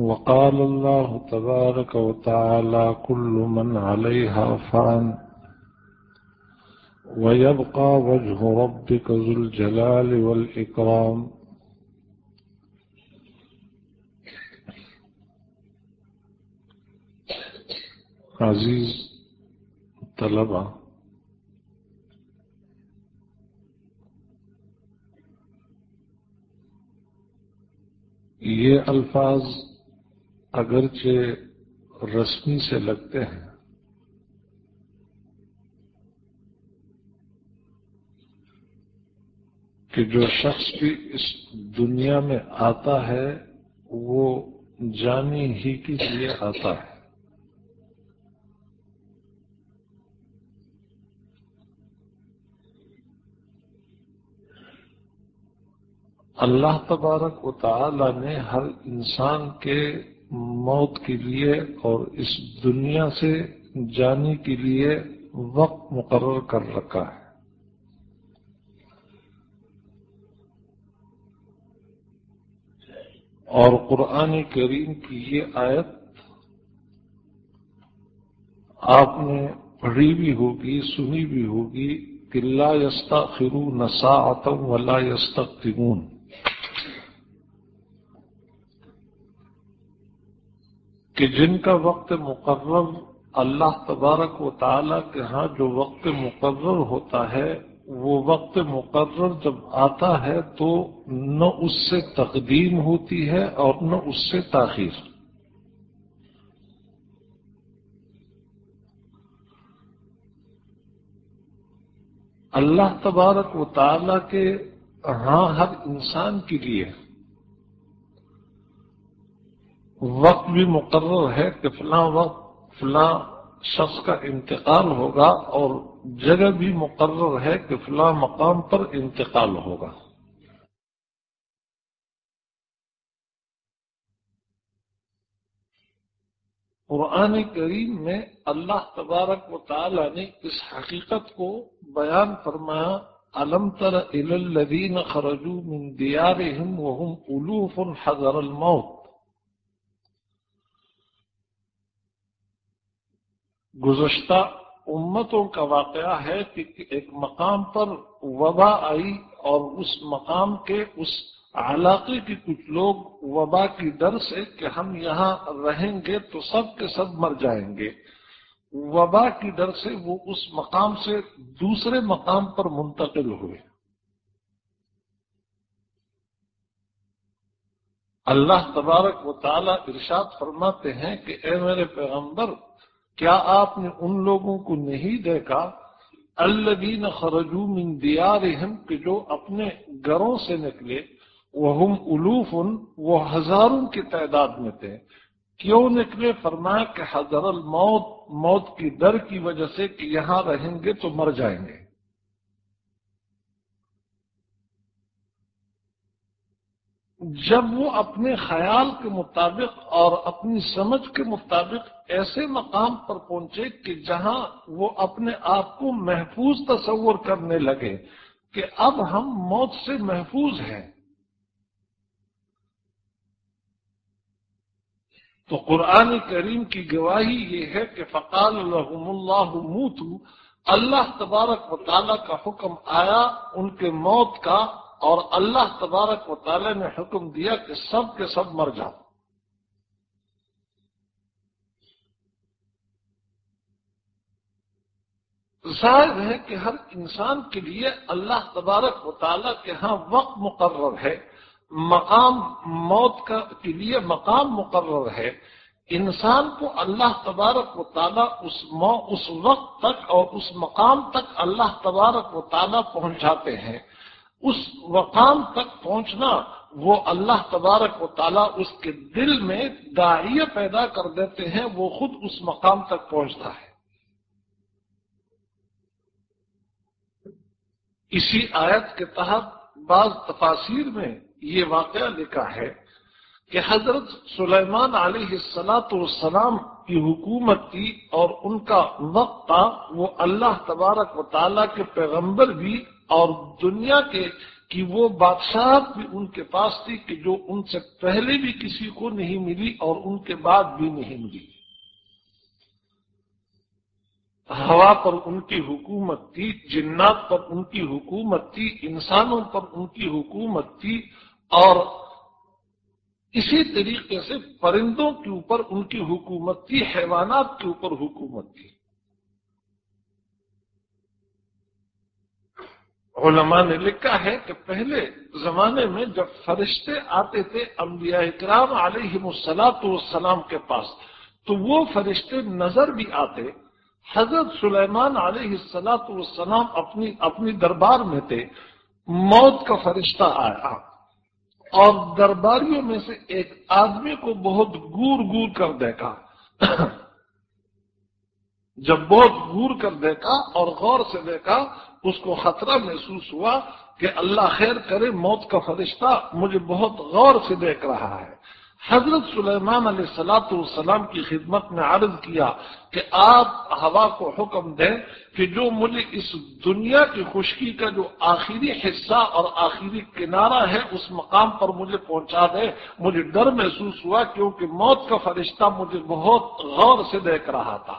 وقال الله تبارك وتعالى كل من عليها فعن ويبقى وجه ربك ذو الجلال والإكرام عزیز طلبہ یہ الفاظ اگرچہ رسمی سے لگتے ہیں، کہ جو شخص بھی اس دنیا میں آتا ہے، وہ جانی ہی کے لیے آتا ہے۔ اللہ تبارک و تعالی نے ہر انسان کے موت کے لیے اور اس دنیا سے جانے کے لیے وقت مقرر کر رکھا ہے۔ اور قرآن کریم کی یہ آیت آپ نے پڑھی بھی ہوگی، سنی بھی ہوگی کہ لا یستا خرو نسا آتم ولا یستا کہ جن کا وقت مقرر اللہ تبارک و تعالی کے ہاں جو وقت مقرر ہوتا ہے، وہ وقت مقرر جب آتا ہے تو نہ اس سے تقدیم ہوتی ہے اور نہ اس سے تاخیر۔ اللہ تبارک و تعالی کے ہاں ہر انسان کے لیے وقت بھی مقرر ہے کہ فلاں وقت فلاں شخص کا انتقال ہوگا اور جگہ بھی مقرر ہے کہ فلاں مقام پر انتقال ہوگا۔ قرآن کریم میں اللہ تبارک و تعالی نے اس حقیقت کو بیان فرمایا علم تر الدین خرجو من دیارہم وهم الوف حضر الموت؟ گزشتہ امتوں کا واقعہ ہے کہ ایک مقام پر وبا آئی اور اس مقام کے اس علاقے کے کچھ لوگ وبا کی ڈر سے کہ ہم یہاں رہیں گے تو سب کے سب مر جائیں گے۔ وبا کی ڈر سے وہ اس مقام سے دوسرے مقام پر منتقل ہوئے۔ اللہ تبارک و تعالی ارشاد فرماتے ہیں کہ اے میرے پیغمبر کیا آپ نے ان لوگوں کو نہیں دیکھا؟ الدین خرجو من دیارہم، کہ جو اپنے گھروں سے نکلے وہ الوف، وہ ہزاروں کی تعداد میں تھے۔ کیوں نکلے؟ فرمایا کہ حضر الموت، موت کی ڈر کی وجہ سے کہ یہاں رہیں گے تو مر جائیں گے۔ جب وہ اپنے خیال کے مطابق اور اپنی سمجھ کے مطابق ایسے مقام پر پہنچے کہ جہاں وہ اپنے آپ کو محفوظ تصور کرنے لگے کہ اب ہم موت سے محفوظ ہیں۔ تو قرآن کریم کی گواہی یہ ہے کہ فقال الحم اللہ موتو اللہ تبارک و تعالیٰ کا حکم آیا ان کے موت کا اور اللہ تبارک و تعالی نے حکم دیا کہ سب کے سب مر جاؤ۔ ظاہر ہے کہ ہر انسان کے لیے اللہ تبارک و تعالیٰ کے ہاں وقت مقرر ہے، مقام موت کا کے لیے مقام مقرر ہے۔ انسان کو اللہ تبارک و تعالیٰ اس اس وقت تک اور اس مقام تک اللہ تبارک و تعالیٰ پہنچاتے ہیں۔ اس مقام تک پہنچنا وہ اللہ تبارک و تعالیٰ اس کے دل میں داعیہ پیدا کر دیتے ہیں، وہ خود اس مقام تک پہنچتا ہے۔ اسی آیت کے تحت بعض تفاصیر میں یہ واقعہ لکھا ہے کہ حضرت سلیمان علیہ السلاۃ والسلام کی حکومت تھی اور ان کا وقت تھا وہ اللہ تبارک و تعالیٰ کے پیغمبر بھی اور دنیا کے کہ وہ بادشاہت بھی ان کے پاس تھی کہ جو ان سے پہلے بھی کسی کو نہیں ملی اور ان کے بعد بھی نہیں ملی۔ ہوا پر ان کی حکومت تھی، جنات پر ان کی حکومت تھی، انسانوں پر ان کی حکومت تھی، اور اسی طریقے سے پرندوں کے اوپر ان کی حکومت تھی، حیوانات کے اوپر حکومت تھی۔ علماء نے لکھا ہے کہ پہلے زمانے میں جب فرشتے آتے تھے انبیاء اکرام علیہ السلاط والسلام کے پاس، تو وہ فرشتے نظر بھی آتے حضرت سلیمان علیہ السلاط والسلام اپنی اپنی دربار میں تھے۔ موت کا فرشتہ آیا۔ اور درباریوں میں سے ایک آدمی کو بہت گور گور کر دیکھا۔ جب بہت گور کر دیکھا اور غور سے دیکھا، اس کو خطرہ محسوس ہوا کہ اللہ خیر کرے، موت کا فرشتہ مجھے بہت غور سے دیکھ رہا ہے۔ حضرت سلیمان علیہ السلاۃ والسلام کی خدمت میں عرض کیا کہ آپ ہوا کو حکم دیں کہ جو مجھے اس دنیا کی خشکی کا جو آخری حصہ اور آخری کنارہ ہے، اس مقام پر مجھے پہنچا دے مجھے ڈر محسوس ہوا کیونکہ موت کا فرشتہ مجھے بہت غور سے دیکھ رہا تھا۔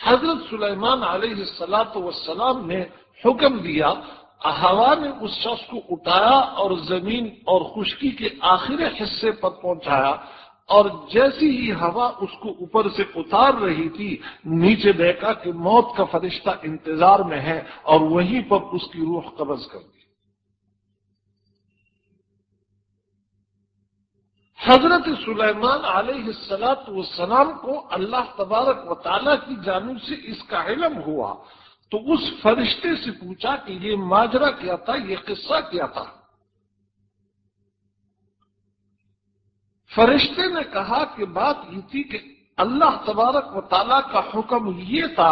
حضرت سلیمان علیہ السلاۃ والسلام نے حکم دیا ہوا نے اس شخص کو اٹھایا اور زمین اور خشکی کے آخری حصے پر پہنچایا اور جیسی ہی ہوا اس کو اوپر سے اتار رہی تھی، نیچے دیکھا کہ موت کا فرشتہ انتظار میں ہے اور وہیں پر اس کی روح قبض کر دی۔ حضرت سلیمان علیہ السلاط والسلام کو اللہ تبارک و تعالیٰ کی جانب سے اس کا علم ہوا۔ تو اس فرشتے سے پوچھا کہ یہ ماجرا کیا تھا، یہ قصہ کیا تھا؟ فرشتے نے کہا کہ بات یہ تھی کہ اللہ تبارک و تعالیٰ کا حکم یہ تھا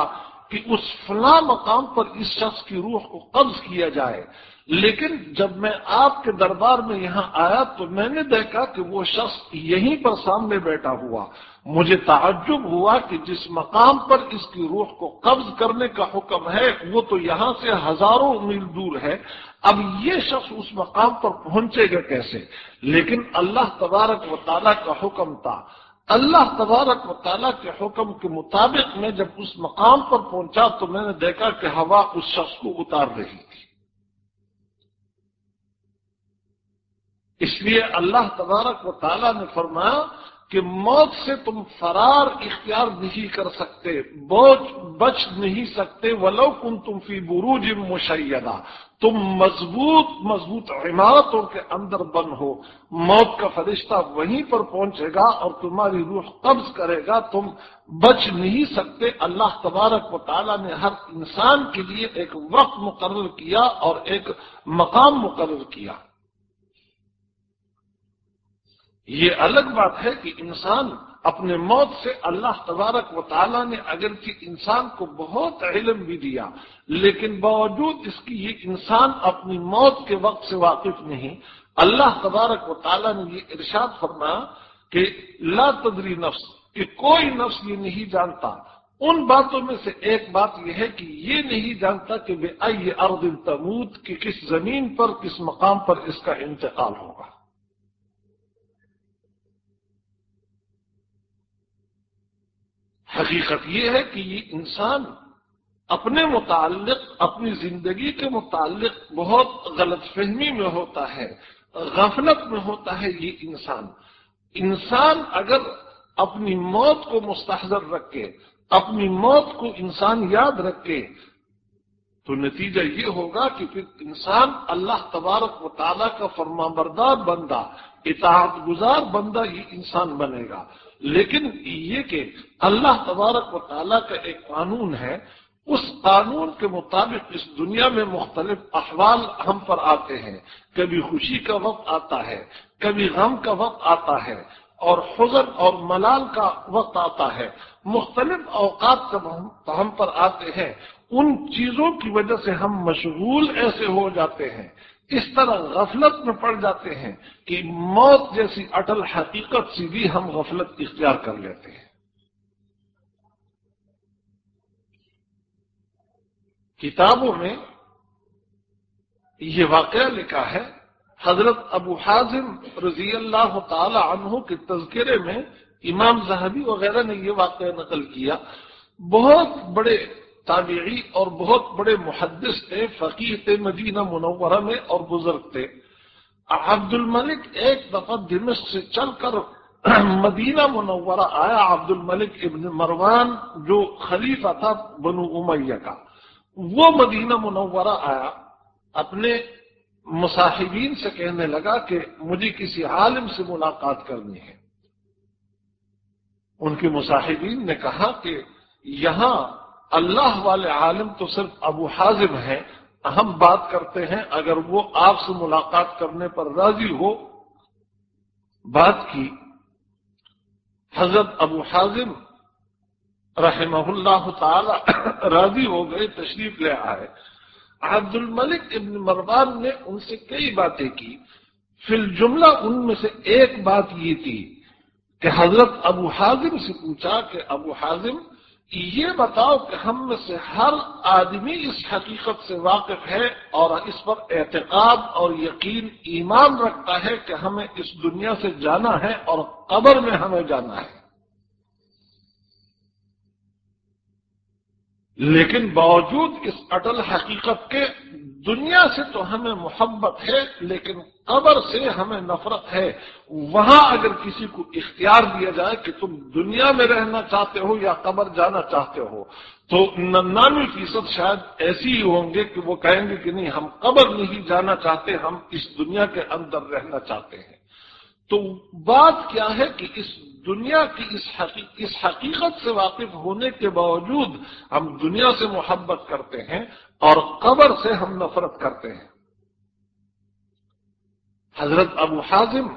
کہ اس فلاں مقام پر اس شخص کی روح کو قبض کیا جائے۔ لیکن جب میں آپ کے دربار میں یہاں آیا تو میں نے دیکھا کہ وہ شخص یہیں پر سامنے بیٹھا ہوا۔ مجھے تعجب ہوا کہ جس مقام پر اس کی روح کو قبض کرنے کا حکم ہے، وہ تو یہاں سے ہزاروں میل دور ہے۔ اب یہ شخص اس مقام پر پہنچے گا کیسے؟ لیکن اللہ تبارک و تعالیٰ کا حکم تھا۔ اللہ تبارک و تعالیٰ کے حکم کے مطابق میں جب اس مقام پر پہنچا تو میں نے دیکھا کہ ہوا اس شخص کو اتار رہی تھی۔ اس لیے اللہ تبارک و تعالیٰ نے فرمایا کہ موت سے تم فرار اختیار نہیں کر سکتے بوجھ بچ نہیں سکتے، ولو کن تم فی بروج مشیدہ۔ تم مضبوط مضبوط عمارتوں کے اندر بند ہو۔ موت کا فرشتہ وہیں پر پہنچے گا اور تمہاری روح قبض کرے گا۔ تم بچ نہیں سکتے۔ اللہ تبارک و تعالیٰ نے ہر انسان کے لیے ایک وقت مقرر کیا اور ایک مقام مقرر کیا۔ یہ الگ بات ہے کہ انسان اپنے موت سے اللہ تبارک و تعالیٰ نے اگرچہ انسان کو بہت علم بھی دیا، لیکن باوجود اس کی یہ انسان اپنی موت کے وقت سے واقف نہیں۔ اللہ تبارک و تعالیٰ نے یہ ارشاد فرمایا کہ لا تدری نفس، کہ کوئی نفس یہ نہیں جانتا۔ ان باتوں میں سے ایک بات یہ ہے کہ یہ نہیں جانتا کہ بے آئی ارد تمود کہ کس زمین پر، کس مقام پر اس کا انتقال ہوگا۔ حقیقت یہ ہے کہ یہ انسان اپنے متعلق، اپنی زندگی کے متعلق بہت غلط فہمی میں ہوتا ہے، غفلت میں ہوتا ہے یہ انسان۔ انسان اگر اپنی موت کو مستحضر رکھے، اپنی موت کو انسان یاد رکھے، تو نتیجہ یہ ہوگا کہ پھر انسان اللہ تبارک و تعالیٰ کا فرما بردار بندہ، اطاعت گزار بندہ یہ انسان بنے گا۔ لیکن یہ کہ اللہ تبارک و تعالیٰ کا ایک قانون ہے، اس قانون کے مطابق اس دنیا میں مختلف احوال ہم پر آتے ہیں۔ کبھی خوشی کا وقت آتا ہے، کبھی غم کا وقت آتا ہے، اور حزن اور ملال کا وقت آتا ہے۔ مختلف اوقات جب ہم پر آتے ہیں، ان چیزوں کی وجہ سے ہم مشغول ایسے ہو جاتے ہیں۔ اس طرح غفلت میں پڑ جاتے ہیں کہ موت جیسی اٹل حقیقت سے بھی ہم غفلت اختیار کر لیتے ہیں۔ کتابوں میں یہ واقعہ لکھا ہے، حضرت ابو حازم رضی اللہ تعالی عنہ کے تذکرے میں امام زہبی وغیرہ نے یہ واقعہ نقل کیا۔ بہت بڑے تابعی اور بہت بڑے محدث تھے فقیر تھے، مدینہ منورہ میں اور بزرگ تھے۔ عبد الملک ایک دفعہ دمشق سے چل کر مدینہ منورہ آیا عبد الملک ابن مروان جو خلیفہ تھا بنو امیہ کا۔ وہ مدینہ منورہ آیا، اپنے مصاحبین سے کہنے لگا کہ مجھے کسی عالم سے ملاقات کرنی ہے۔ ان کے مصاحبین نے کہا کہ یہاں اللہ والے عالم تو صرف ابو حازم ہیں۔ ہم بات کرتے ہیں، اگر وہ آپ سے ملاقات کرنے پر راضی ہو۔ بات کی۔ حضرت ابو حازم رحمہ اللہ تعالی راضی ہو گئے، تشریف لے آئے۔ عبد الملک ابن مروان نے ان سے کئی باتیں کی۔ فی الجملہ ان میں سے ایک بات یہ تھی کہ حضرت ابو حازم سے پوچھا کہ ابو حازم یہ بتاؤ کہ ہم میں سے ہر آدمی اس حقیقت سے واقف ہے اور اس پر اعتقاد اور یقین ایمان رکھتا ہے کہ ہمیں اس دنیا سے جانا ہے اور قبر میں ہمیں جانا ہے۔ لیکن باوجود اس اٹل حقیقت کے دنیا سے تو ہمیں محبت ہے، لیکن قبر سے ہمیں نفرت ہے۔ وہاں اگر کسی کو اختیار دیا جائے کہ تم دنیا میں رہنا چاہتے ہو یا قبر جانا چاہتے ہو، تو ننانوے فیصد شاید ایسی ہی ہوں گے کہ وہ کہیں گے کہ نہیں، ہم قبر نہیں جانا چاہتے، ہم اس دنیا کے اندر رہنا چاہتے ہیں۔ تو بات کیا ہے کہ اس دنیا کی اس حقیق اس حقیقت سے واقف ہونے کے باوجود ہم دنیا سے محبت کرتے ہیں اور قبر سے ہم نفرت کرتے ہیں۔ حضرت ابو حازم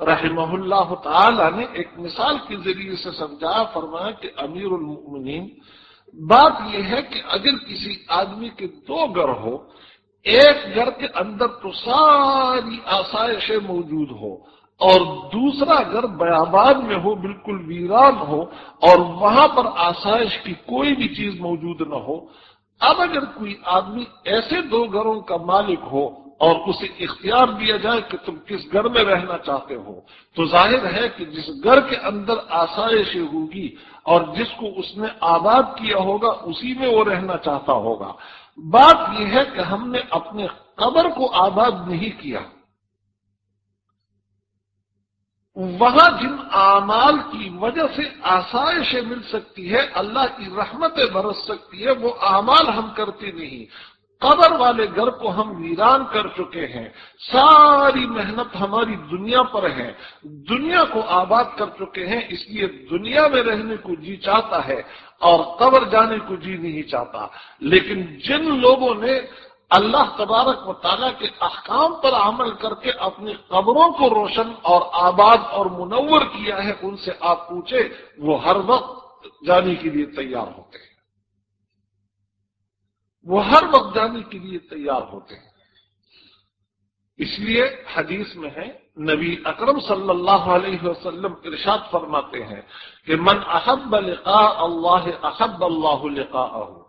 رحمہ اللہ تعالی نے ایک مثال کے ذریعے سے سمجھا فرمایا کہ امیر المؤمنین، بات یہ ہے کہ اگر کسی آدمی کے دو گھر ہو، ایک گھر کے اندر تو ساری آسائشیں موجود ہو اور دوسرا گھر بیاباد میں ہو، بالکل ویران ہو اور وہاں پر آسائش کی کوئی بھی چیز موجود نہ ہو، اب اگر کوئی آدمی ایسے دو گھروں کا مالک ہو اور اسے اختیار دیا جائے کہ تم کس گھر میں رہنا چاہتے ہو، تو ظاہر ہے کہ جس گھر کے اندر آسائش ہوگی اور جس کو اس نے آباد کیا ہوگا، اسی میں وہ رہنا چاہتا ہوگا۔ بات یہ ہے کہ ہم نے اپنے قبر کو آباد نہیں کیا۔ وہاں جن اعمال کی وجہ سے آسائشیں مل سکتی ہے اللہ کی رحمتیں برس سکتی ہے وہ اعمال ہم کرتے نہیں۔ قبر والے گھر کو ہم ویران کر چکے ہیں۔ ساری محنت ہماری دنیا پر ہے۔ دنیا کو آباد کر چکے ہیں، اس لیے دنیا میں رہنے کو جی چاہتا ہے اور قبر جانے کو جی نہیں چاہتا۔ لیکن جن لوگوں نے اللہ تبارک و تعالیٰ کے احکام پر عمل کر کے اپنی قبروں کو روشن اور آباد اور منور کیا ہے، ان سے آپ پوچھے وہ ہر وقت جانے کے لیے تیار ہوتے ہیں۔ وہ ہر وقت جانے کے لیے تیار ہوتے ہیں۔ اس لیے حدیث میں ہے، نبی اکرم صلی اللہ علیہ وسلم ارشاد فرماتے ہیں کہ من احب لقاء اللہ، احب اللہ لقاءہ۔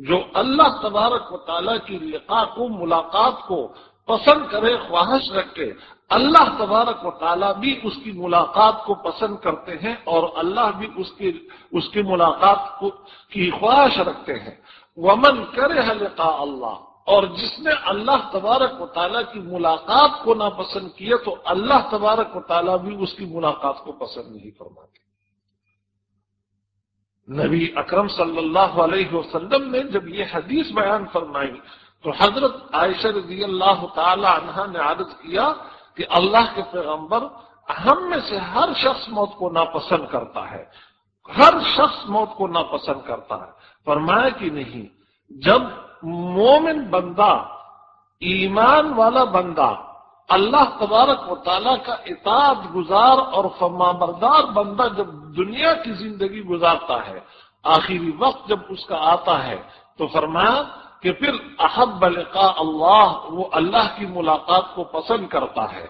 جو اللہ تبارک و تعالیٰ کی لقاء کو، ملاقات کو پسند کرے، خواہش رکھے، اللہ تبارک و تعالیٰ بھی اس کی ملاقات کو پسند کرتے ہیں اور اللہ بھی اس کی اس کی ملاقات کو، کی خواہش رکھتے ہیں۔ ومن کرے لقاء اللہ اور جس نے اللہ تبارک و تعالیٰ کی ملاقات کو ناپسند کیا تو اللہ تبارک و تعالیٰ بھی اس کی ملاقات کو پسند نہیں فرماتے نبی اکرم صلی اللہ علیہ وسلم نے جب یہ حدیث بیان فرمائی تو حضرت عائشہ رضی اللہ تعالی عنہ نے عرض کیا کہ اللہ کے پیغمبر ہم میں سے ہر شخص موت کو ناپسند کرتا ہے، ہر شخص موت کو ناپسند کرتا ہے۔ فرمایا کہ نہیں، جب مومن بندہ، ایمان والا بندہ اللہ تبارک و تعالیٰ کا اطاعت گزار اور فرما بردار بندہ جب دنیا کی زندگی گزارتا ہے، آخری وقت جب اس کا آتا ہے، تو فرمایا کہ پھر احب لقاء اللہ، وہ اللہ کی ملاقات کو پسند کرتا ہے۔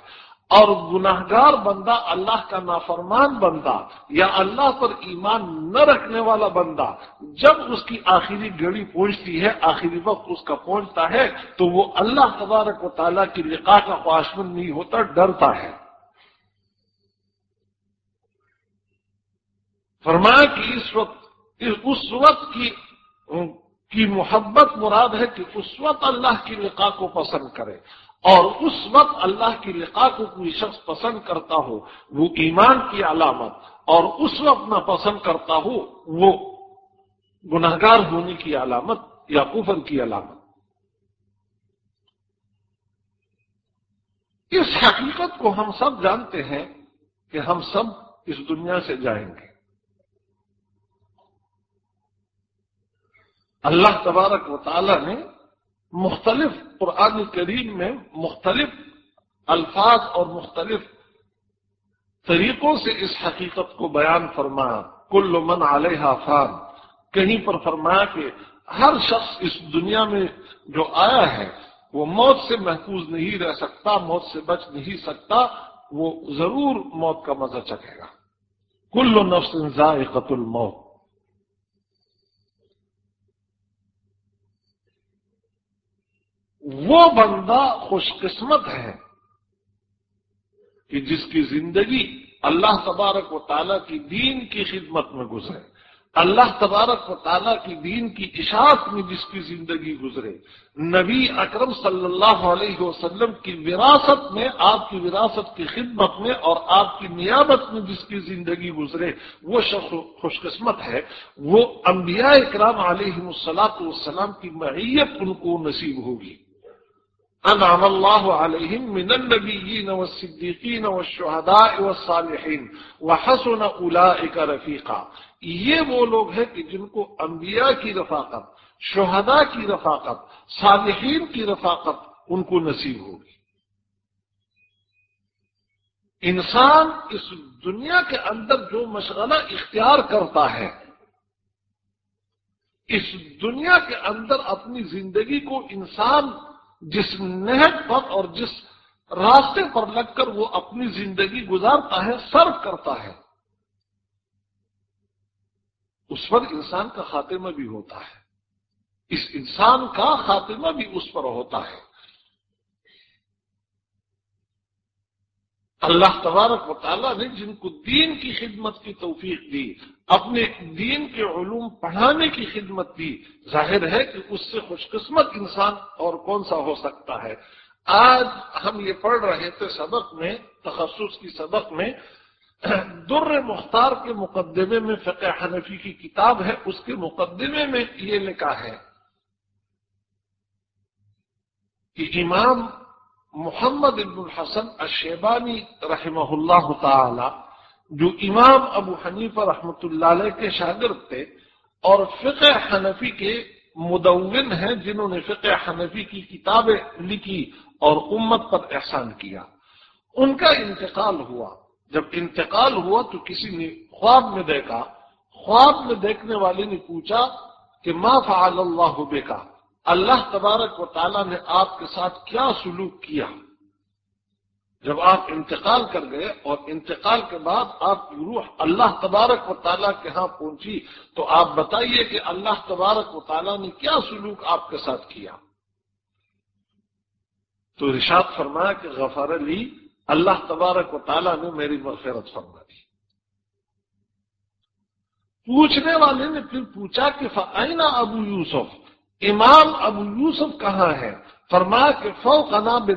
اور گناہ گار بندہ اللہ کا نافرمان بندہ یا اللہ پر ایمان نہ رکھنے والا بندہ جب اس کی آخری گھڑی پہنچتی ہے، آخری وقت اس کا پہنچتا ہے، تو وہ اللہ تبارک و تعالیٰ کی لقا کا خواہشمند نہیں ہوتا، ڈرتا ہے۔ فرمایا کہ اس وقت اس وقت کی کی محبت مراد ہے کہ اس وقت اللہ کی لقا کو پسند کرے۔ اور اس وقت اللہ کی لقا کو کوئی شخص پسند کرتا ہو، وہ ایمان کی علامت، اور اس وقت نہ پسند کرتا ہو، وہ گناہگار ہونے کی علامت، یا کفر کی علامت۔ اس حقیقت کو ہم سب جانتے ہیں کہ ہم سب اس دنیا سے جائیں گے۔ اللہ تبارک و تعالی نے مختلف قرآن کریم میں مختلف الفاظ اور مختلف طریقوں سے اس حقیقت کو بیان فرمایا۔ کل من علیہ فان۔ کہیں پر فرمایا کہ ہر شخص اس دنیا میں جو آیا ہے، وہ موت سے محفوظ نہیں رہ سکتا، موت سے بچ نہیں سکتا، وہ ضرور موت کا مزہ چکے گا۔ کل نفس ذائقت الموت۔ وہ بندہ خوش قسمت ہے کہ جس کی زندگی اللہ تبارک و تعالیٰ کی دین کی خدمت میں گزرے، اللہ تبارک و تعالیٰ کی دین کی اشاعت میں جس کی زندگی گزرے، نبی اکرم صلی اللہ علیہ وسلم کی وراثت میں، آپ کی وراثت کی خدمت میں اور آپ کی نیابت میں جس کی زندگی گزرے، وہ شخص خوش قسمت ہے۔ وہ انبیاء اکرام علیہ السلاط والسلام کی معیت ان کو نصیب ہوگی۔ انعم اللہ علیہم من النبیین والصدیقین والشہداء والصالحین وحسن اولئک رفیقا۔ یہ وہ لوگ ہیں کہ جن کو انبیاء کی رفاقت، شہداء کی رفاقت، صالحین کی رفاقت ان کو نصیب ہوگی۔ انسان اس دنیا کے اندر جو مشغلہ اختیار کرتا ہے، اس دنیا کے اندر اپنی زندگی کو انسان جس نہج پر اور جس راستے پر لگ کر وہ اپنی زندگی گزارتا ہے سرو کرتا ہے۔ اس پر انسان کا خاتمہ بھی ہوتا ہے۔ اس انسان کا خاتمہ بھی اس پر ہوتا ہے۔ اللہ تبارک و تعالیٰ نے جن کو دین کی خدمت کی توفیق دی اپنے دین کے علوم پڑھانے کی خدمت دی ظاہر ہے کہ اس سے خوش قسمت انسان اور کون سا ہو سکتا ہے۔ آج ہم یہ پڑھ رہے تھے سبق میں، تخصص کی سبق میں، در مختار کے مقدمے میں فقہ حنفی کی کتاب ہے، اس کے مقدمے میں یہ لکھا ہے کہ امام محمد ابن الحسن الشیبانی رحمہ اللہ تعالی جو امام ابو حنیفہ رحمۃ اللہ علیہ کے شاگرد تھے اور فقہ حنفی کے مدون ہیں جنہوں نے فقہ حنفی کی کتابیں لکھی اور امت پر احسان کیا۔ ان کا انتقال ہوا۔ جب انتقال ہوا تو کسی نے خواب میں دیکھا۔ خواب میں دیکھنے والے نے پوچھا کہ ما فعل اللہ بے کا اللہ تبارک و تعالیٰ نے آپ کے ساتھ کیا سلوک کیا؟ جب آپ انتقال کر گئے اور انتقال کے بعد آپ کی روح اللہ تبارک و تعالیٰ کے ہاں پہنچی، تو آپ بتائیے کہ اللہ تبارک و تعالیٰ نے کیا سلوک آپ کے ساتھ کیا؟ تو رشاد فرمایا کہ غفار علی اللہ تبارک و تعالیٰ نے میری مغفرت فرما دی۔ پوچھنے والے نے پھر پوچھا کہ فائنا ابو یوسف امام ابو یوسف کہاں ہے؟ فرمایا کہ فوق بے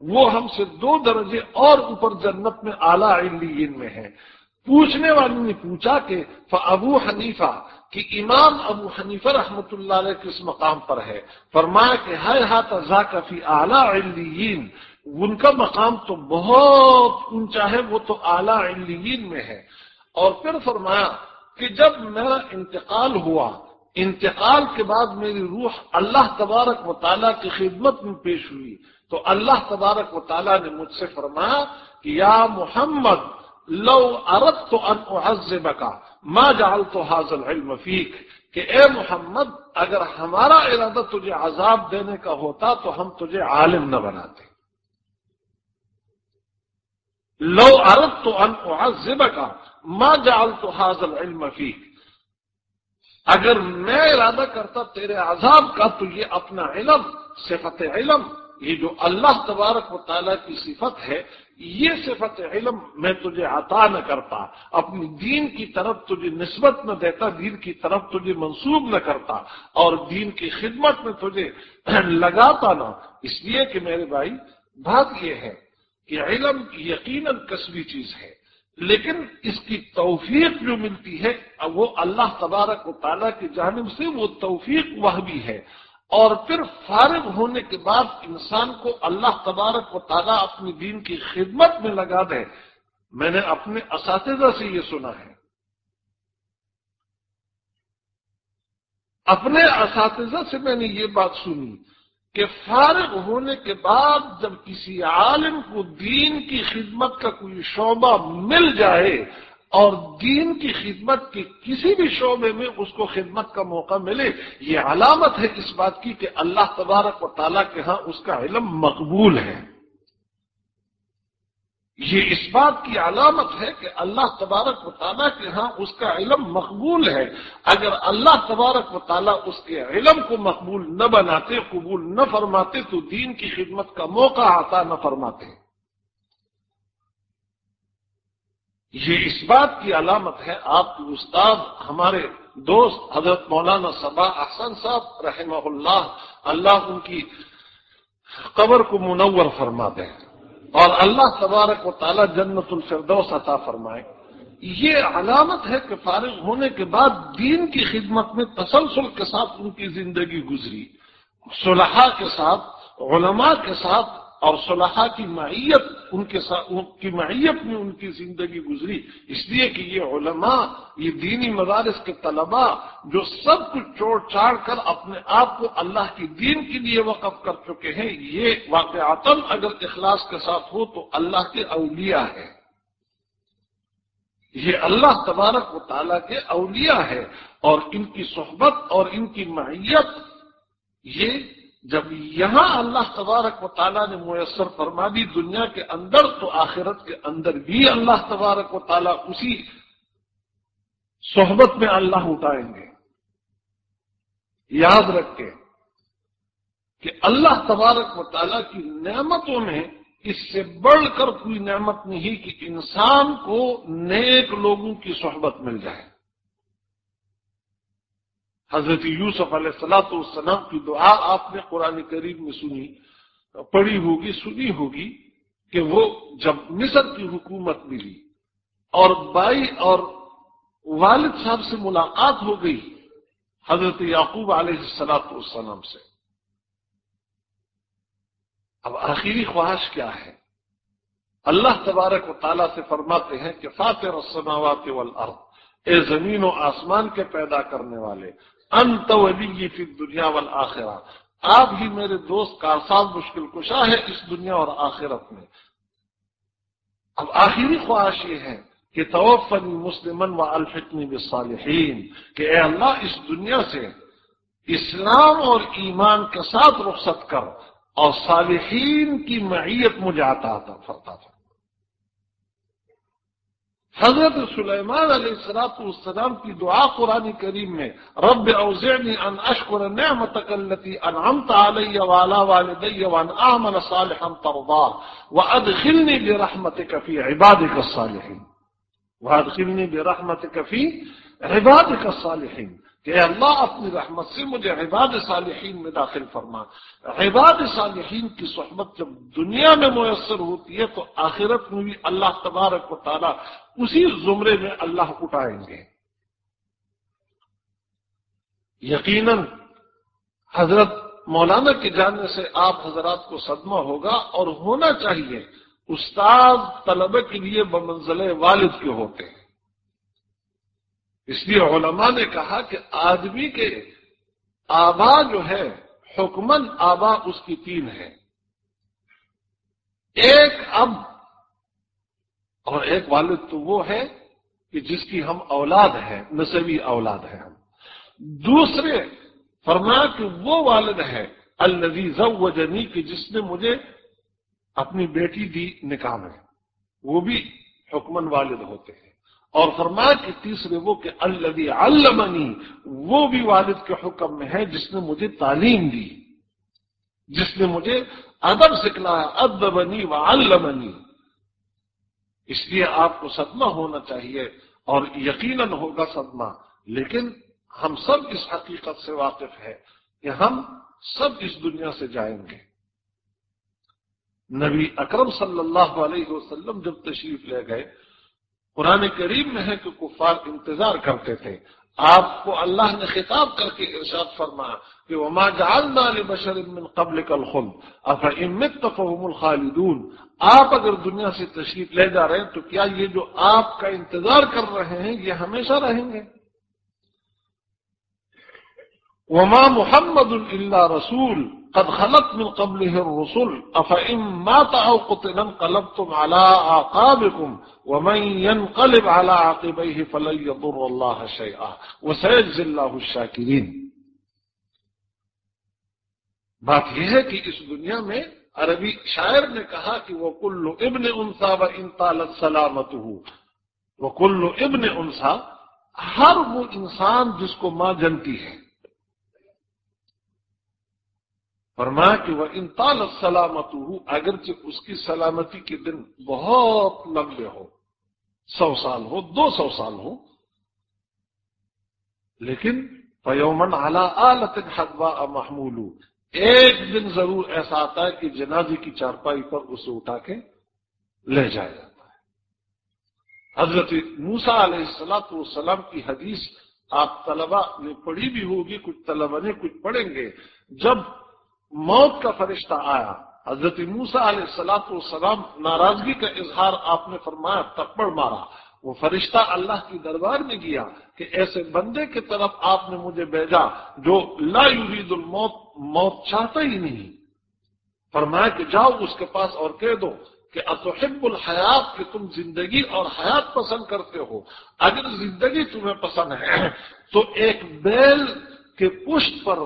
وہ ہم سے دو درجے اور اوپر جنت میں اعلیٰ علیین میں ہے پوچھنے والی نے پوچھا کہ ابو حنیفہ، کہ امام ابو حنیفہ رحمت اللہ علیہ کس مقام پر ہے؟ فرمایا کہ ہر ہاتھ ازا کفی اعلیٰ علیین ان کا مقام تو بہت اونچا ہے، وہ تو اعلیٰ علیین میں ہے۔ اور پھر فرمایا کہ جب میرا انتقال ہوا انتقال کے بعد میری روح اللہ تبارک و تعالیٰ کی خدمت میں پیش ہوئی۔ تو اللہ تبارک و تعالیٰ نے مجھ سے فرمایا کہ یا محمد، لو ارد تو ان کا ماں جال تو حاضل علم فیق کہ اے محمد، اگر ہمارا ارادہ تجھے عذاب دینے کا ہوتا تو ہم تجھے عالم نہ بناتے۔ لو ارد تو ان کا ماں جال تو حاضل علم فیق اگر میں ارادہ کرتا تیرے عذاب کا تو یہ اپنا علم، صفت علم، یہ جو اللہ تبارک و تعالیٰ کی صفت ہے، یہ صفت علم میں تجھے عطا نہ کرتا، اپنی دین کی طرف تجھے نسبت نہ دیتا، دین کی طرف تجھے منسوب نہ کرتا، اور دین کی خدمت میں تجھے لگاتا نہ۔ اس لیے کہ میرے بھائی، بات یہ ہے کہ علم یقیناً کسبی چیز ہے۔ لیکن اس کی توفیق جو ملتی ہے وہ اللہ تبارک و تعالیٰ کی جانب سے وہ توفیق وہ بھی ہے۔ اور پھر فارغ ہونے کے بعد انسان کو اللہ تبارک و تعالیٰ اپنی دین کی خدمت میں لگا دے۔ میں نے اپنے اساتذہ سے یہ سنا ہے۔ اپنے اساتذہ سے میں نے یہ بات سنی۔ کہ فارغ ہونے کے بعد جب کسی عالم کو دین کی خدمت کا کوئی شعبہ مل جائے اور دین کی خدمت کے کسی بھی شعبے میں اس کو خدمت کا موقع ملے، یہ علامت ہے اس بات کی کہ اللہ تبارک و تعالیٰ کے ہاں اس کا علم مقبول ہے۔ یہ اس بات کی علامت ہے کہ اللہ تبارک و تعالیٰ کے ہاں اس کا علم مقبول ہے۔ اگر اللہ تبارک و تعالیٰ اس کے علم کو مقبول نہ بناتے، قبول نہ فرماتے، تو دین کی خدمت کا موقع آتا نہ فرماتے۔ یہ اس بات کی علامت ہے، آپ کے استاد، ہمارے دوست حضرت مولانا صبا احسن صاحب رحمہ اللہ اللہ ان کی قبر کو منور فرما دیں۔ اور اللہ تبارک و تعالیٰ جنت الفردوس عطا فرمائے۔ یہ علامت ہے کہ فارغ ہونے کے بعد دین کی خدمت میں تسلسل کے ساتھ ان کی زندگی گزری۔ صلحاء کے ساتھ، علماء کے ساتھ اور صلحاء کی معیت ان کے ساتھ ان کی معیت میں ان کی زندگی گزری۔ اس لیے کہ یہ علماء، یہ دینی مدارس کے طلباء جو سب کچھ چوڑ چاڑ کر اپنے آپ کو اللہ کی دین کے لیے وقف کر چکے ہیں، یہ واقعات اگر اخلاص کے ساتھ ہو تو اللہ کے اولیاء ہے یہ اللہ تبارک و تعالیٰ کے اولیاء ہے اور ان کی صحبت اور ان کی معیت یہ جب یہاں اللہ تبارک و تعالیٰ نے میسر فرما دی دنیا کے اندر تو آخرت کے اندر بھی اللہ تبارک و تعالیٰ اسی صحبت میں اللہ اٹھائیں گے۔ یاد رکھے کہ اللہ تبارک و تعالیٰ کی نعمتوں میں اس سے بڑھ کر کوئی نعمت نہیں کہ انسان کو نیک لوگوں کی صحبت مل جائے۔ حضرت یوسف علیہ السلاۃ والسلام کی دعا آپ نے قرآن کریم میں سنی، پڑھی ہوگی، سنی ہوگی کہ وہ جب مصر کی حکومت ملی اور بائی اور والد صاحب سے ملاقات ہو گئی حضرت یعقوب علیہ السلاۃ والسلام سے۔ اب آخری خواہش کیا ہے؟ اللہ تبارک و تعالیٰ سے فرماتے ہیں کہ فاتح السماوات والارض، اے زمین و آسمان کے پیدا کرنے والے انت ولی فی دنیا والآخرہ آپ ہی میرے دوست کا ساتھ مشکل کشا ہے اس دنیا اور آخرت میں. اب آخری خواہش یہ ہے کہ توفنی مسلمن و الفتنی بالصالحین، کہ اے اللہ اس دنیا سے اسلام اور ایمان کے ساتھ رخصت کر اور صالحین کی معیت مجھے آتا فرتا تھا حضرت سلیمان علیہ السلاط السلام کی دعا قرآن کریم میں، رب اوزعنی ان اشکر نعمتک اللتی انعمت علی والا والدی وان آمن صالحا ترضا وادخلنی برحمتک فی عبادک الصالحین۔ وادخلنی برحمتک فی عبادک الصالحین۔ کہ اللہ اپنی رحمت سے مجھے عباد صالحین میں داخل فرما۔ عباد صالحین کی صحبت جب دنیا میں میسر ہوتی ہے تو آخرت میں بھی اللہ تبارک و تعالیٰ اسی زمرے میں اللہ اٹھائیں گے۔ یقیناً حضرت مولانا کے جاننے سے آپ حضرات کو صدمہ ہوگا اور ہونا چاہیے، استاد طلبہ کے لیے بمنزل والد کے ہوتے ہیں۔ اس لیے علماء نے کہا کہ آدمی کے آبا جو ہے، حکمن آبا اس کی تین ہے ایک اب اور ایک والد تو وہ ہے کہ جس کی ہم اولاد ہیں نصبی اولاد ہیں ہم۔ دوسرے فرمایا کہ وہ والد ہے النزیز و جنی کہ جس نے مجھے اپنی بیٹی دی نکاح میں۔ وہ بھی حکمن والد ہوتے ہیں۔ اور فرمایا کہ تیسرے وہ کہ الدی علمنی، وہ بھی والد کے حکم میں ہے جس نے مجھے تعلیم دی، جس نے مجھے ادب سکھلایا، ادبنی و علمنی۔ اس لیے آپ کو صدمہ ہونا چاہیے اور یقیناً ہوگا صدمہ، لیکن ہم سب اس حقیقت سے واقف ہے کہ ہم سب اس دنیا سے جائیں گے۔ نبی اکرم صلی اللہ علیہ وسلم جب تشریف لے گئے قرآن کریم میں ہے کہ کفار انتظار کرتے تھے۔ آپ کو اللہ نے خطاب کر کے ارشاد فرمایا کہ وما جعلنا لبشر من قبل الخلد۔ افامت فهم الخالدون۔ آپ اگر دنیا سے تشریف لے جا رہے ہیں تو کیا یہ جو آپ کا انتظار کر رہے ہیں یہ ہمیشہ رہیں گے؟ وما محمد الا رسول۔ قد خلت من قبله الرسل افإن مات أو قتل انقلبتم على عقابكم ومن ينقلب على عقبيه فلن يضر الله شيئا. وسيجزي الله الشاكرين. بات یہ ہے کہ اس دنیا میں عربی شاعر نے کہا کہ وہ کلو ابن انسا و ان طالت سلامت وہ کلو ابن انسا، ہر وہ انسان جس کو ماں جنتی ہے۔ فرمایا کہ وہ انتال سلامت ہوں اگرچہ اس کی سلامتی کے دن بہت لمبے ہو سو سال ہو دو سو سال ہو لیکن پیومن اعلی آلت حدوا محمول، ایک دن ضرور ایسا آتا ہے کہ جنازی کی چارپائی پر اسے اٹھا کے لے جایا جاتا ہے۔ حضرت موسا علیہ السلاۃ والسلام کی حدیث آپ طلبا نے پڑھی بھی ہوگی، کچھ طلبا نے، کچھ پڑھیں گے۔ جب موت کا فرشتہ آیا۔ حضرت موسا علیہ السلاط والسلام ناراضگی کا اظہار آپ نے فرمایا تپڑ مارا۔ وہ فرشتہ اللہ کی دربار میں گیا کہ ایسے بندے کی طرف آپ نے مجھے بھیجا جو لا یرید الموت، موت چاہتا ہی نہیں۔ فرمایا کہ جاؤ اس کے پاس اور کہہ دو کہ اتحب الحیات کہ تم زندگی اور حیات پسند کرتے ہو۔ اگر زندگی تمہیں پسند ہے تو ایک بیل کے پشت پر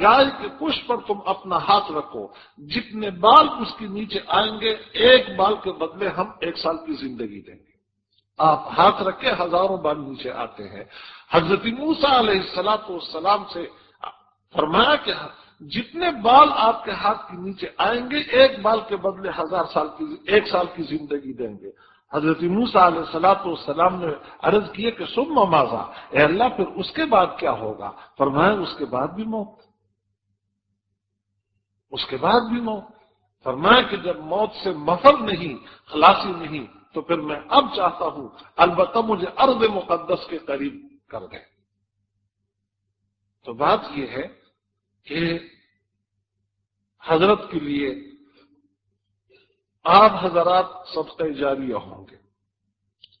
گائے کے پش پر تم اپنا ہاتھ رکھو۔ جتنے بال اس کے نیچے آئیں گے، ایک بال کے بدلے ہم ایک سال کی زندگی دیں گے۔ آپ ہاتھ رکھے، ہزاروں بال نیچے آتے ہیں۔ حضرت موسا علیہ السلاط والسلام سے فرمایا کہ جتنے بال آپ کے ہاتھ کے نیچے آئیں گے، ایک بال کے بدلے ہزار سال کی، ایک سال کی زندگی دیں گے۔ حضرت موسا علیہ السلاط والسلام نے عرض کیے کہ، سم ممازا اے اللہ، پھر اس کے بعد کیا ہوگا؟ فرمایا، اس کے بعد بھی موت۔ اس کے بعد بھی موت فرمایا کہ جب موت سے مفر نہیں، خلاصی نہیں، تو پھر میں اب چاہتا ہوں، البتہ مجھے ارض مقدس کے قریب کر دیں۔ تو بات یہ ہے کہ حضرت کے لیے آپ حضرات سب سے جاری ہوں گے۔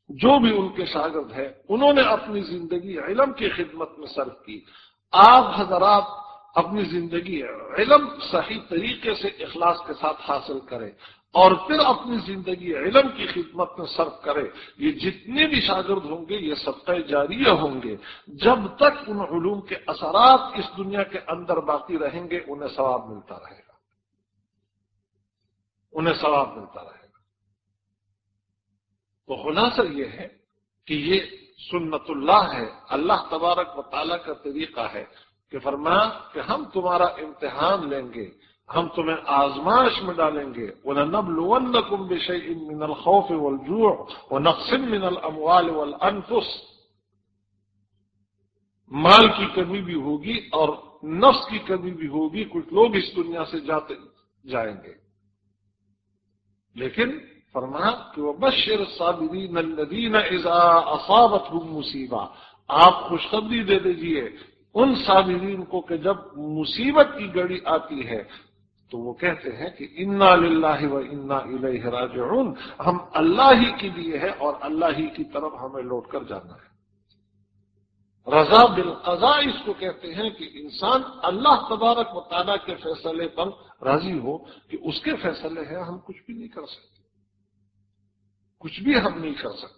جو بھی ان کے شاگرد ہیں، انہوں نے اپنی زندگی علم کی خدمت میں صرف کی۔ آپ حضرات اپنی زندگی علم صحیح طریقے سے اخلاص کے ساتھ حاصل کرے اور پھر اپنی زندگی علم کی خدمت میں صرف کرے، یہ جتنے بھی شاگرد ہوں گے، یہ سب جاریہ ہوں گے۔ جب تک ان علوم کے اثرات اس دنیا کے اندر باقی رہیں گے، انہیں ثواب ملتا رہے گا۔ انہیں ثواب ملتا رہے گا۔ تو خلاصہ یہ ہے کہ یہ سنت اللہ ہے، اللہ تبارک و تعالیٰ کا طریقہ ہے۔ کہ فرمایا کہ ہم تمہارا امتحان لیں گے، ہم تمہیں آزمائش میں ڈالیں گے۔ وَلَنَبْلُوَنَّكُمْ بِشَيْءٍ مِّنَ الْخَوْفِ وَالْجُوعِ وَنَقْصٍ مِّنَ الْأَمْوَالِ وَالْأَنفُسِ۔ مال کی کمی بھی ہوگی اور نفس کی کمی بھی ہوگی، کچھ لوگ اس دنیا سے جاتے، جائیں گے۔ لیکن فرمایا کہ وہ بشر صابرین الذین اذا اصابتهم مصیبہ آپ خوشخبری دے دیجیے ان صابرین کو کہ جب مصیبت کی گڑی آتی ہے، تو وہ کہتے ہیں کہ انا للہ و انا الیہ راجعون۔ ہم اللہ ہی کے لیے ہے اور اللہ ہی کی طرف ہمیں لوٹ کر جانا ہے۔ رضا بالقضاء اس کو کہتے ہیں کہ انسان اللہ تبارک و تعالیٰ کے فیصلے پر راضی ہو کہ اس کے فیصلے ہیں ہم کچھ بھی نہیں کر سکتے۔ کچھ بھی ہم نہیں کر سکتے۔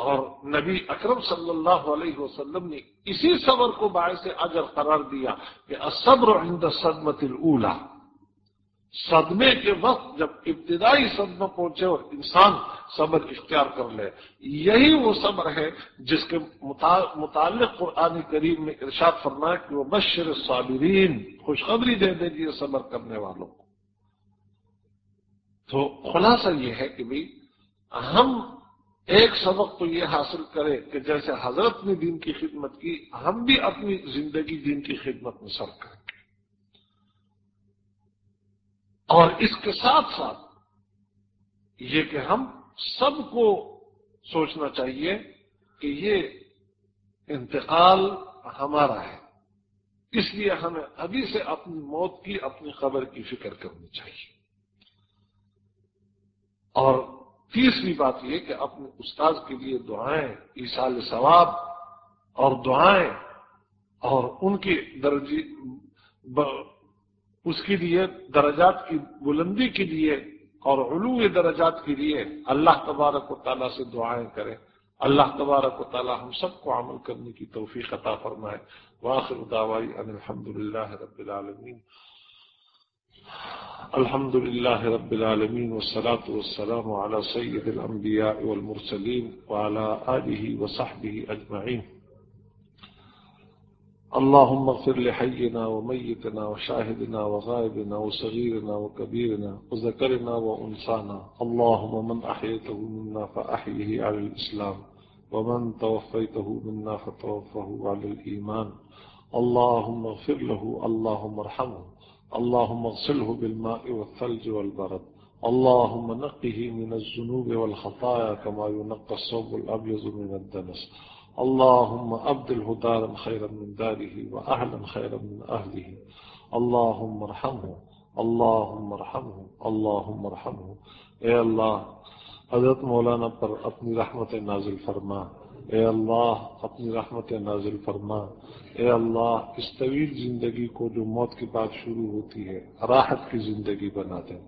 اور نبی اکرم صلی اللہ علیہ وسلم نے اسی صبر کو باعث اجر قرار دیا کہ الصبر عند صدمت الاولا صدمے کے وقت جب ابتدائی صدمہ پہنچے اور انسان صبر اختیار کر لے۔ یہی وہ صبر ہے جس کے متعلق قرآن کریم میں ارشاد فرمایا کہ وہ بشر صابرین خوشخبری دے دیجیے صبر کرنے والوں کو۔ تو خلاصہ یہ ہے کہ بھائی ہم ایک سبق تو یہ حاصل کریں کہ جیسے حضرت نے دین کی خدمت کی، ہم بھی اپنی زندگی دین کی خدمت میں سر کریں گے۔ اور اس کے ساتھ ساتھ یہ کہ ہم سب کو سوچنا چاہیے کہ یہ انتقال ہمارا ہے۔ اس لیے ہمیں ابھی سے اپنی موت کی، اپنی خبر کی فکر کرنی چاہیے۔ اور تیسری بات یہ کہ اپنے استاذ کے لیے دعائیں ایسال ثواب اور دعائیں اور ان کی درجی اس کے لیے درجات کی بلندی کے لیے اور علو درجات کے لیے اللہ تبارک و تعالیٰ سے دعائیں کریں۔ اللہ تبارک و تعالیٰ ہم سب کو عمل کرنے کی توفیق عطا فرمائے۔ واخر دعوائی ان الحمد للہ رب العالمین۔ الحمد لله رب العالمين والصلاة والسلام على سيد الأنبياء والمرسلين وعلى آله وصحبه أجمعين. اللهم اغفر لحينا وميتنا وشاهدنا وغائبنا وصغيرنا وكبيرنا وذكرنا وأنسانا اللهم من أحيته منا فأحيه على الإسلام ومن توفيته منا فتوفه على الإيمان. اللهم اغفر له، اللهم ارحمه. اللهم اغسله بالماء والثلج والبرد. اللهم نقه من الذنوب والخطايا كما ينقى الصوب الأبيض من الدنس. اللهم أبدله دارا خيرا من داره وأهلا خيرا من أهله. اللهم ارحمه. اللهم ارحمه. اللهم ارحمه. اے اللہ، حضرت مولانا پر اپنی رحمت نازل فرما. اے اللہ، اپنی رحمت نازل فرما۔ اے اللہ، اس طویل زندگی کو جو موت کے بعد شروع ہوتی ہے، راحت کی زندگی بنا دیں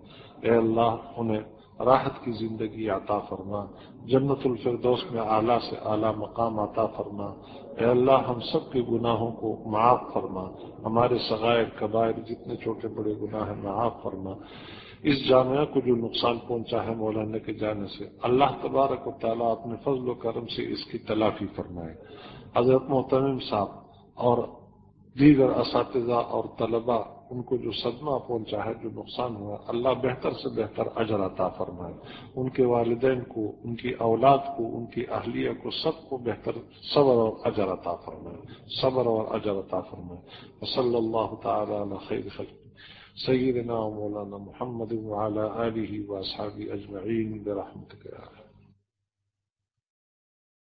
اے اللہ، انہیں راحت کی زندگی عطا فرما۔ جنت الفردوس میں اعلیٰ سے اعلیٰ مقام عطا فرما۔ اے اللہ، ہم سب کے گناہوں کو معاف فرما۔ ہمارے سغائر قبائر جتنے چھوٹے بڑے گناہ ہیں، معاف فرما۔ اس جامعہ کو جو نقصان پہنچا ہے مولانا کے جانے سے، اللہ تبارک و تعالیٰ اپنے فضل و کرم سے اس کی تلافی فرمائے حضرت محتمم صاحب اور دیگر اساتذہ اور طلبہ، ان کو جو صدمہ پہنچا ہے، جو نقصان ہوا، اللہ بہتر سے بہتر اجر عطا فرمائے۔ ان کے والدین کو، ان کی اولاد کو، ان کی اہلیہ کو سب کو بہتر صبر اور اجر عطا فرمائے۔ صبر اور اجر عطا فرمائے۔ صلی اللہ تعالی علی خیر خلق سیدنا مولانا محمد وعلى آله وأصحابه أجمعين برحمتك يا رب.